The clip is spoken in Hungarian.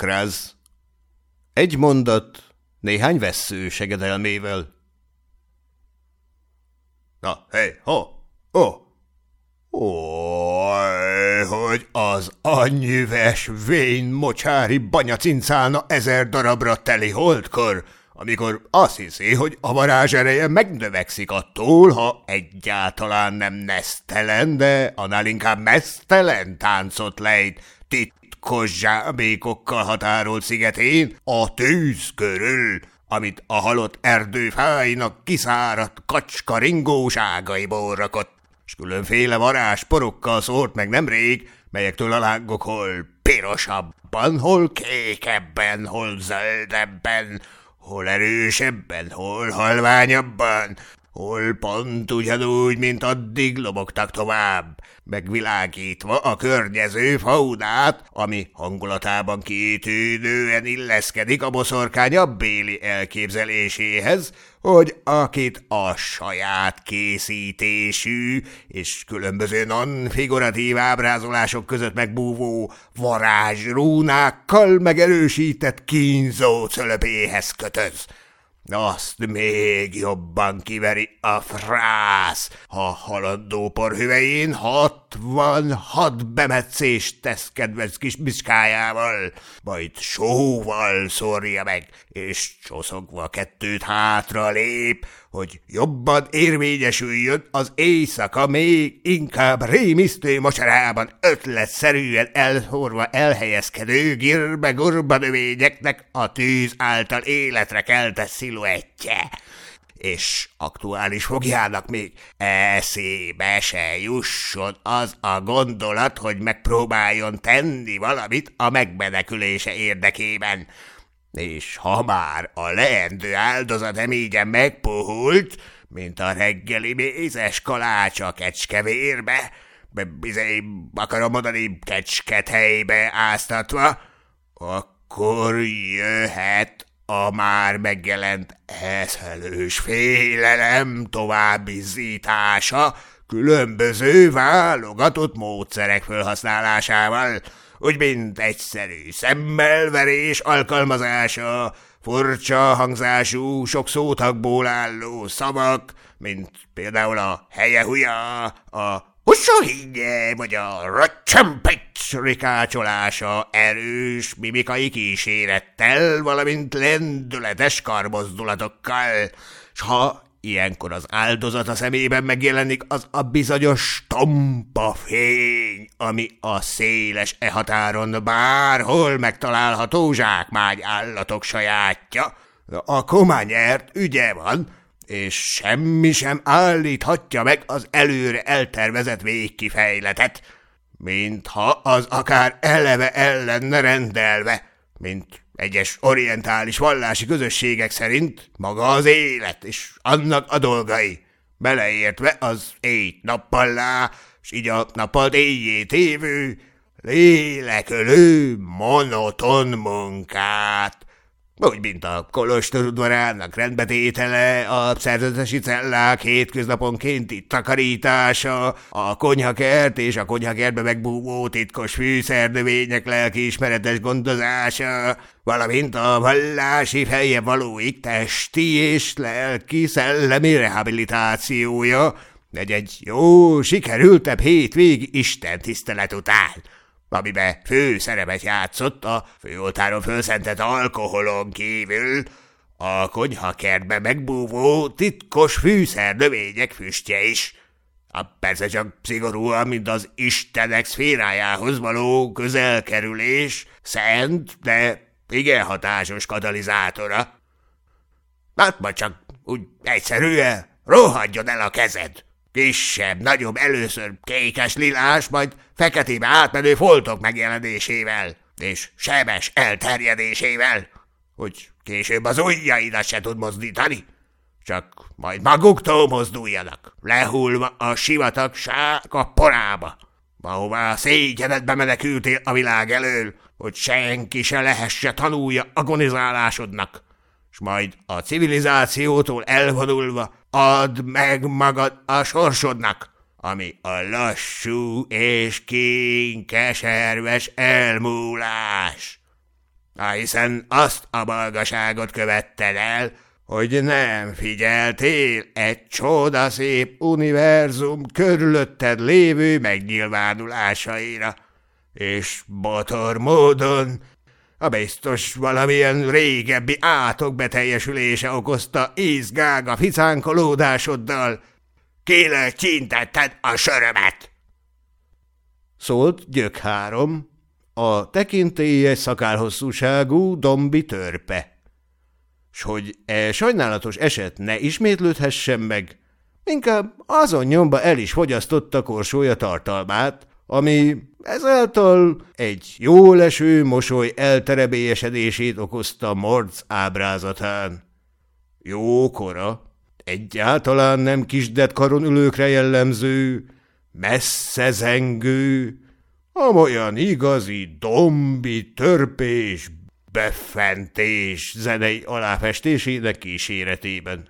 Kráz. Egy mondat, néhány vessző segedelmével. Na, hé, ho, ó, ó, hogy az annyives vén mocsári banya cincálna ezer darabra teli holdkor, amikor azt hiszi, hogy a varázs ereje megnövekszik attól, ha egyáltalán nem nesztelen, de annál inkább mesztelen táncot lejt titkos zsábékokkal határolt szigetén a tűz körül, amit a halott erdőfájnak kiszáradt kacska ringóságaiból rakott, s különféle varázs porokkal szórt meg nemrég, melyektől a lángok hol pirosabban, hol kékebben, hol zöldebben, hol erősebben, hol halványabban, hol pont ugyanúgy, mint addig lobogtak tovább, megvilágítva a környező faunát, ami hangulatában kitűnően illeszkedik a boszorkány béli elképzeléséhez, hogy akit a saját készítésű és különböző non-figuratív ábrázolások között megbúvó varázsrúnákkal megerősített kínzó cölöpéhez kötöz – azt még jobban kiveri a frász, ha haladó porhüvején hatvan bemetszést tesz kedvenc kis biskájával, majd sóval szórja meg, és csoszogva kettőt hátra lép, hogy jobban érvényesüljön az éjszaka még inkább rémisztő mocsarában ötletszerűen elhorva elhelyezkedő girbe-gurba növényeknek a tűz által életre keltett sziluettje. És aktuális fogjának még eszébe se jusson az a gondolat, hogy megpróbáljon tenni valamit a megmenekülése érdekében. És ha már a leendő áldozat emígyen megpuhult, mint a reggeli mézes kalács a kecskevérbe, bizony akarom mondani kecsket helybe áztatva, akkor jöhet a már megjelent eszelős félelem további zítása különböző válogatott módszerek felhasználásával, úgy mint egyszerű szemmelverés alkalmazása, furcsa hangzású, sok szótagból álló szavak, mint például a helye-huja, a hussohígye, vagy a röccsömpics rikácsolása erős mimikai kísérettel, valamint lendületes karmozdulatokkal, s ha Ilyenkor az áldozat a szemében megjelenik az a bizonyos tompa fény, ami a széles e határon bárhol megtalálható zsákmány állatok sajátja. A kományert ügye van, és semmi sem állíthatja meg az előre eltervezett végkifejletet, mintha az akár eleve el lenne rendelve, mint egyes orientális vallási közösségek szerint maga az élet és annak a dolgai, beleértve az éjt nappallá, s így a nappal éjjét évő, lélekölő, monoton munkát, úgy, mint a kolostor udvarának rendbetétele, a szerzetesi cellák hétköznaponkénti takarítása, a konyhakert és a konyhakertbe megbúvó titkos fűszernövények lelkiismeretes gondozása, valamint a vallási feje valóik testi és lelki szellemi rehabilitációja, egy-egy jó, sikerültebb hétvégi Isten tisztelet után amibe fő szerepet játszott a főoltáron fölszentett alkoholon kívül, a konyhakertbe megbúvó titkos fűszer növények füstje is. A persze csak szigorúan, mint az istenek szférájához való közelkerülés, szent, de igen hatásos katalizátora. Hát majd csak úgy egyszerűen rohadjon el a kezed! Kisebb, nagyobb, először kékes lilás, majd feketébe átmenő foltok megjelenésével, és sebes elterjedésével, hogy később az ujjaidat se tud mozdítani, csak majd maguktól mozduljanak, lehullva a sivatag a porába, ahová szégyenedbe menekültél a világ elől, hogy senki se lehesse tanulja agonizálásodnak, s majd a civilizációtól elvonulva add meg magad a sorsodnak, ami a lassú és kénkeserves elmúlás. Há, hiszen azt a balgaságot követted el, hogy nem figyeltél egy csodaszép univerzum körülötted lévő megnyilvánulásaira, és botor módon a biztos valamilyen régebbi átok beteljesülése okozta ízgága ficánkolódásoddal. Kélek kintetted a sörömet! Szólt Gyök három, a tekintélyes szakálhosszúságú dombi törpe. S hogy e sajnálatos eset ne ismétlődhessen meg, inkább azon nyomba el is fogyasztotta korsója tartalmát, ami ezáltal egy jó leső mosoly elterebélyesedését okozta Morc ábrázatán. Jókora, egyáltalán nem kisdet karon ülőkre jellemző, messze zengő, amolyan igazi dombi, törpés, befentés zenei aláfestésének kíséretében.